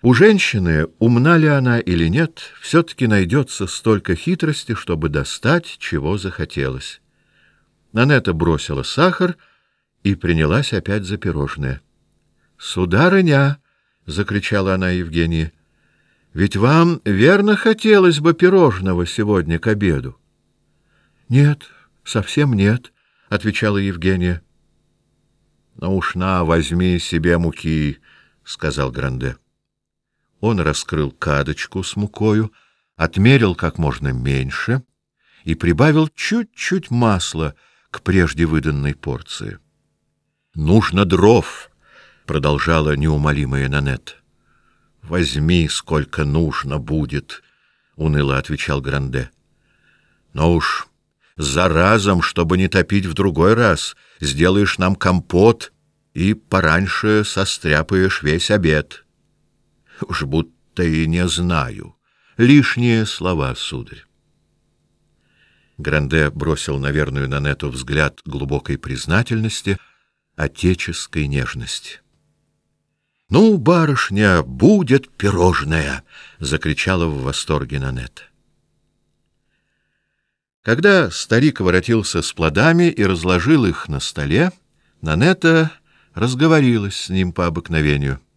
У женщины, умна ли она или нет, все-таки найдется столько хитрости, чтобы достать, чего захотелось. Нанета бросила сахар и принялась опять за пирожное. — Сударыня! — закричала она Евгении. — Ведь вам верно хотелось бы пирожного сегодня к обеду? — Нет, совсем нет, — отвечала Евгения. — Ну уж на, возьми себе муки, — сказал Гранде. Он раскрыл кадочку с мукою, отмерил как можно меньше и прибавил чуть-чуть масла к прежде выданной порции. Нужно дров, продолжала неумолимая Нанет. Возьми, сколько нужно будет, уныло отвечал Гранде. Но уж за разом, чтобы не топить в другой раз, сделаешь нам компот и пораньше состряпаешь весь обед. Уж будто и не знаю. Лишние слова, сударь. Гранде бросил на верную Нанету взгляд глубокой признательности, отеческой нежности. «Ну, барышня, будет пирожное!» — закричала в восторге Нанета. Когда старик воротился с плодами и разложил их на столе, Нанета разговорилась с ним по обыкновению —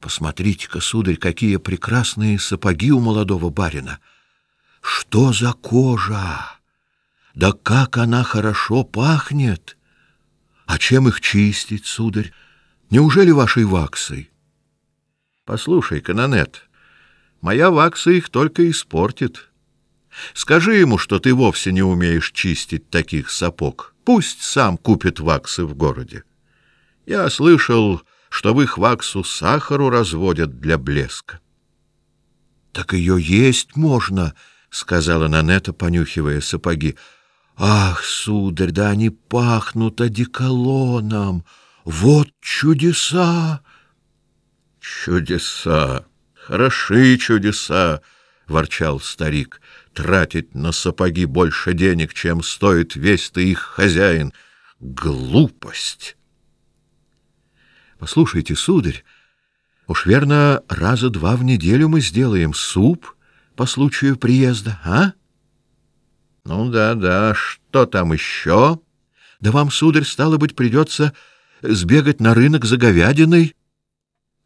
Посмотрите-ка, сударь, какие прекрасные сапоги у молодого барина! Что за кожа! Да как она хорошо пахнет! А чем их чистить, сударь? Неужели вашей ваксой? Послушай, канонет, моя вакса их только испортит. Скажи ему, что ты вовсе не умеешь чистить таких сапог. Пусть сам купит ваксы в городе. Я слышал что в их ваксу сахару разводят для блеска. — Так ее есть можно, — сказала Нанета, понюхивая сапоги. — Ах, сударь, да они пахнут одеколоном! Вот чудеса! — Чудеса! Хороши чудеса! — ворчал старик. — Тратить на сапоги больше денег, чем стоит весь ты их хозяин. Глупость! Послушайте, сударь, уж верно, раза два в неделю мы сделаем суп по случаю приезда, а? Ну да, да, что там еще? Да вам, сударь, стало быть, придется сбегать на рынок за говядиной.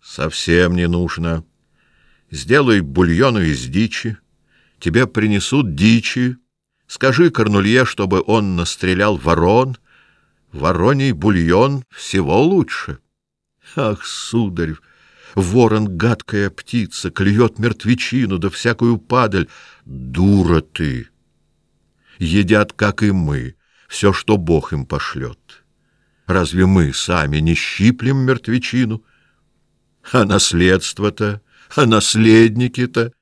Совсем не нужно. Сделай бульону из дичи. Тебе принесут дичи. Скажи Корнулье, чтобы он настрелял ворон. Вороний бульон всего лучше. Ах, сударь, ворон — гадкая птица, клюет мертвечину да всякую падаль. Дура ты! Едят, как и мы, все, что Бог им пошлет. Разве мы сами не щиплем мертвечину? А наследство-то, а наследники-то —